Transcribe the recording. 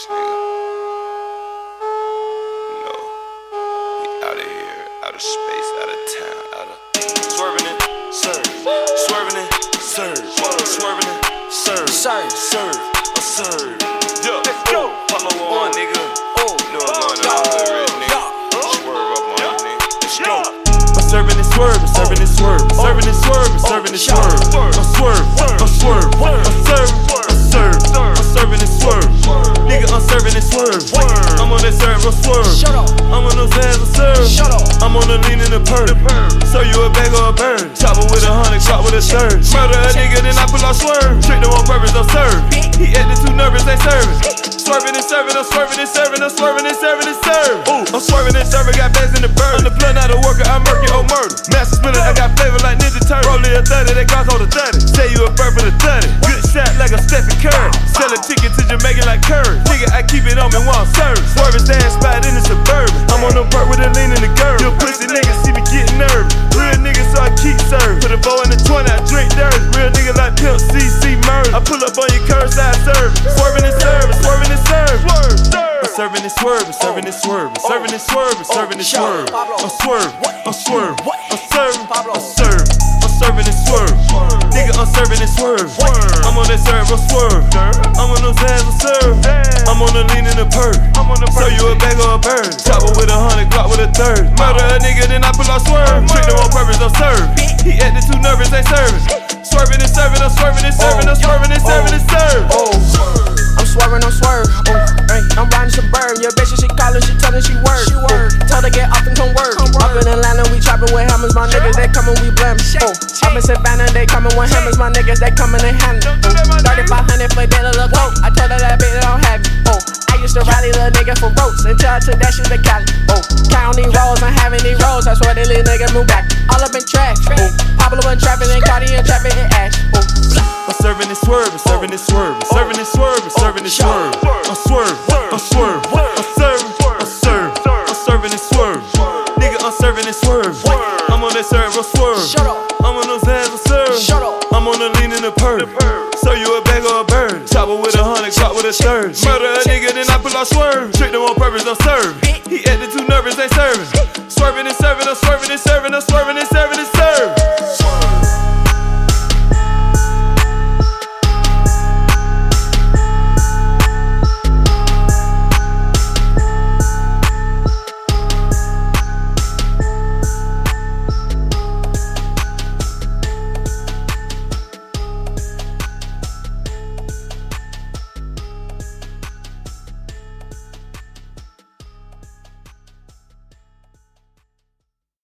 ass we out of here, out of space, out of town, out of. Swerving it, serve. Swerving it, serve. Swerving it, serve. Serve, serve, a serve. Let's go. Follow on, nigga. Oh, you know what's going nigga. Swerve up on nigga. Let's go. I'm serving and swerving, serving and swerving, serving and swerving, serving and swerving. I swerve, I'm swerve, I'm swerve, oh. I'm swerve, I'm serving and swerve. On the lean in the perk. So you a bag or a bird. Chopper with a hundred, Glock with a third. Murder a nigga, then I pull out swerve. Trick them on purpose, I'm serve. He acting too nervous, they serving. Swerving and serving, I'm swerving and serving, I'm swerving and serving and serve. Ooh, I'm swerving and serving, got bags in the bird. I'm the blood, not a worker, I'm murky, oh murder. Master spinner, I got flavor like Ninja Turtle. Rolling a 30, they got hold a 30. Say you a bird for the 30. Curry. Nigga, I keep it on me while I'm serving. Swerving stand spot in the suburban. I'm on the perk with a lean in the girl. You pussy niggas see me getting nervous. Real nigga, so I keep serving. Put a bow in the 20, I drink dirty. Real nigga like Pimp CC murder. I pull up on your curbside serve. Swerving and serve, swerving and serve. I'm serving and swerve, I'm serving and swerve, I'm serving and swerve, I'm serving and swerve. I'm swerve, I'm swerve, I'm serve, I'm serve, I'm serving and swerve. Nigga, I'm serving and swerve. I'm on that serve, I'm swerve. I'm on those hands, I'm serve. I'm on the lean in the perk. So you a bag or a bird. Chopper with a hundred, Glock with a third. Murder a nigga, then I pull out swerve. Trick them on purpose, I'm serve. He acting too nervous, they serving. Swerving and serving, I'm swerving and serving, I'm swerving they comin', we blam. Oh, up in Savannah, they coming with hammers. My niggas, they coming and handle. Oh, 3500 for dinner, look coat. I told her that bitch, don't have it. Oh, I used to rally little nigga for ropes until I took that shit to Cali. Oh, county rolls, I'm having these rolls. I swear they little nigga move back. All up in trash. Oh, Pablo and trapping and Cardi and trapping and ash. Oh, I'm serving and swerve, I'm serving and swerve, I'm serving and swerve, I'm serving and oh, swerve. I'm swerve, I'm swerve, I'm serve, I'm serve, I'm serving and swerve. Nigga, I'm serving and swerve. I'm on that serve, I'm swerve. Shut up. I'm on those hands, I'm serve. Shut up. I'm on the lean in the perk. So you a bag or a bird? Chopper with a hundred, Glock with a third. Murder a nigga, then I pull out swerve. Trick them on purpose, I'm serve. He acting too nervous, they serving. Swerving and serving, I'm swerving and serving, I'm swerving and serving and serve.